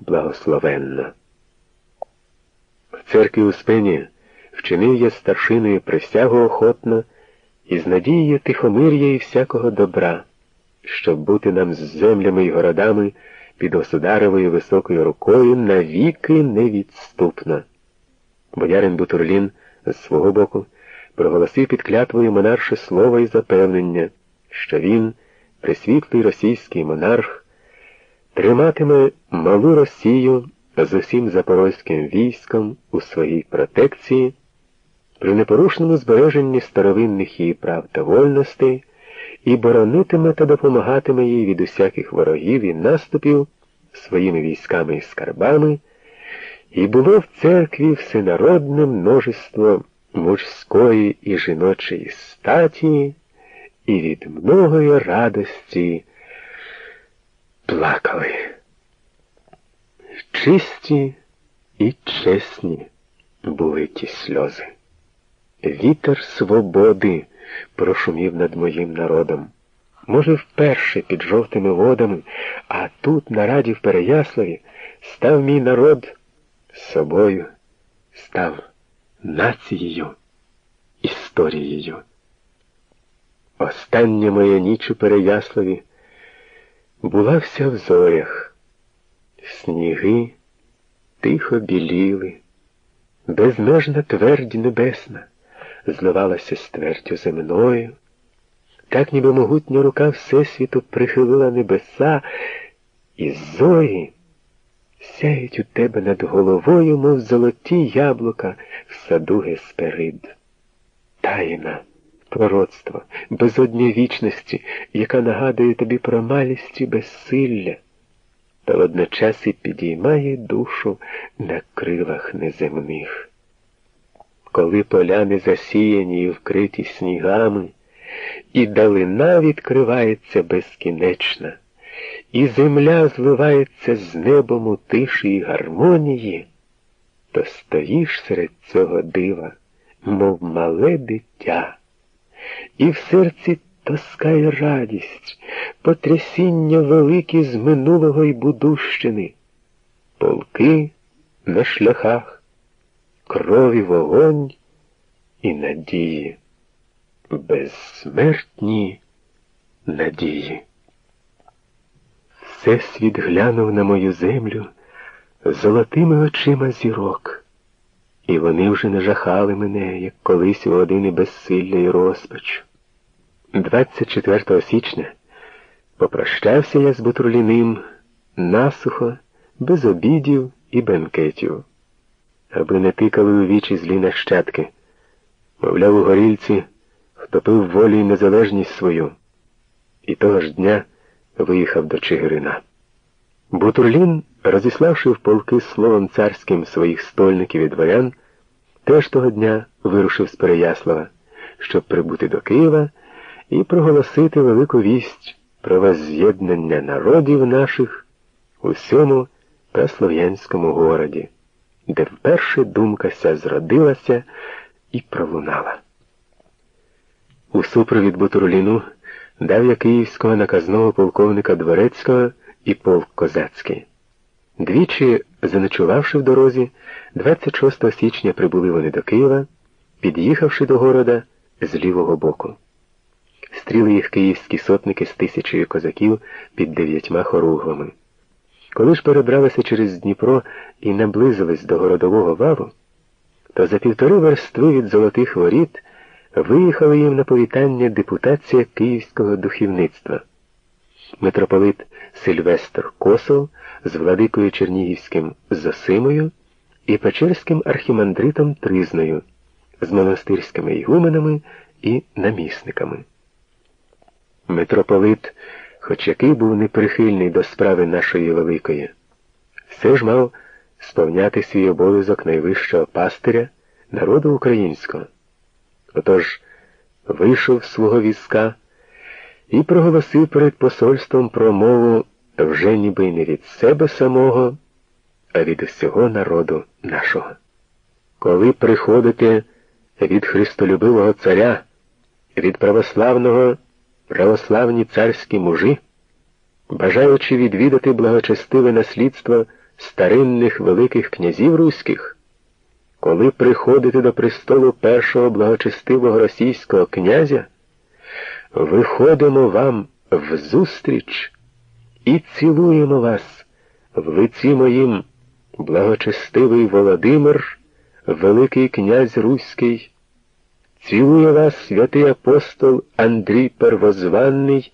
благословенна. В церкві у спині вчинив я старшиною присягу охотно і з надією тихомир'я і всякого добра, щоб бути нам з землями й городами під государевою високою рукою навіки невідступно. Боярин Бутурлін з свого боку проголосив під клятвою монарше слово і запевнення, що він, присвітлий російський монарх, триматиме малу Росію з усім запорозьким військом у своїй протекції при непорушному збереженні старовинних її прав та вольностей і боронитиме та допомагатиме їй від усяких ворогів і наступів своїми військами і скарбами, і було в церкві всенародне множество мужської і жіночої статі, і від многої радості плакали. Чисті і чесні були ті сльози. Вітер свободи прошумів над моїм народом. Може, вперше під жовтими водами, а тут, на раді в Переяславі, став мій народ собою, став нацією, історією. Остання моя ніч у Переяславі була вся в зорях. Сніги тихо біліли, безмежна твердь небесна зливалася з твердю земною, так ніби могутня рука Всесвіту прихилила небеса, і зорі сяють у тебе над головою, мов золоті яблука в саду Гесперид. Тайна, пророцтво, безодня вічності, яка нагадує тобі про малість і безсилля, та водночас і підіймає душу на крилах неземних. Коли поляни засіяні і вкриті снігами, і далина відкривається безкінечна, і земля зливається з небом у тиші і гармонії, то стоїш серед цього дива, мов мале дитя, і в серці тоска й радість, потрясіння великі з минулого й будущини, полки на шляхах крові вогонь і надії, безсмертні надії. Всесвіт глянув на мою землю золотими очима зірок, і вони вже не жахали мене, як колись у години безсилля і розпач. 24 січня попрощався я з Бутурліним насухо, без обідів і бенкетів аби не тикали у вічі злі нащадки. Мовляв, у горільці втопив волю й незалежність свою, і того ж дня виїхав до Чигирина. Бутурлін, розіславши в полки словом царським своїх стольників і дворян, теж того дня вирушив з Переяслава, щоб прибути до Києва і проголосити велику вість про возз'єднання народів наших у сьому та слов'янському городі де вперше думка ся зродилася і пролунала. У супровід Бутурліну дав я київського наказного полковника Дворецького і полк козацький. Двічі, заночувавши в дорозі, 26 січня прибули вони до Києва, під'їхавши до города з лівого боку. Стріли їх київські сотники з тисячею козаків під дев'ятьма хоругвами. Коли ж перебралися через Дніпро і наблизились до городового валу, то за півтори верстви від золотих воріт виїхали їм на повітання депутація київського духівництва. Митрополит Сильвестр Косов з владикою Чернігівським Зосимою і Печерським архімандритом Тризною, з монастирськими ігуменами і намісниками. Митрополит хоч який був неприхильний до справи нашої великої, все ж мав сповняти свій обов'язок найвищого пастиря народу українського. Отож вийшов з свого візка і проголосив перед посольством промову вже ніби не від себе самого, а від усього народу нашого. Коли приходите від Христолюбивого царя, від православного православні царські мужі, бажаючи відвідати благочестиве наслідство старинних великих князів руських, коли приходите до престолу першого благочестивого російського князя, виходимо вам взустріч і цілуємо вас в лиці моїм благочестивий Володимир, Великий князь Руський. Цілує вас святий апостол Андрій Первозванний,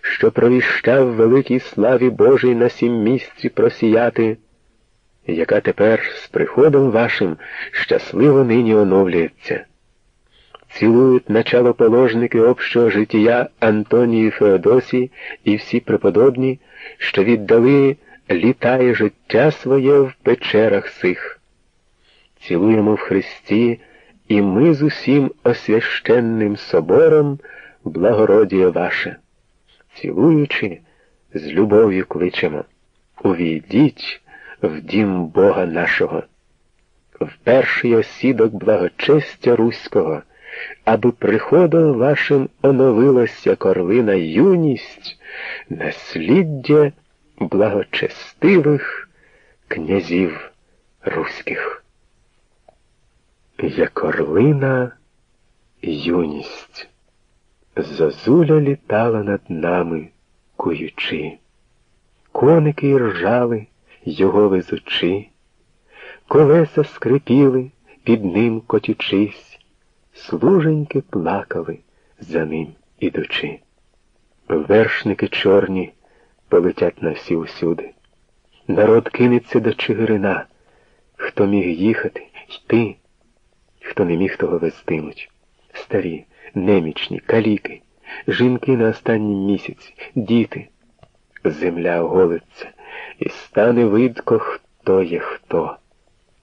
що провіщав великій славі Божій на сім місці просіяти, яка тепер з приходом вашим щасливо нині оновлюється. Цілують началоположники общого життя Антонії Феодосії і всі преподобні, що віддали літає життя своє в печерах сих. Цілуємо в Христі і ми з усім освященним собором благородіє ваше. Цілуючи, з любов'ю кличемо. Увійдіть в дім Бога нашого, в перший осідок благочестя Руського, аби приходом вашим оновилася корлина юність, насліддя благочестивих князів руських. Як орлина юність, зозуля літала над нами, куючи, коники ржали його везучи, колеса скрипіли, під ним котючись, служеньки плакали за ним ідучи. Вершники чорні полетять на всі усюди. Народ кинеться до Чигирина. Хто міг їхати, йти, хто не міг того вестимуть. Старі, немічні, каліки, жінки на останнім місяці, діти. Земля оголиться, і стане видко, хто є хто.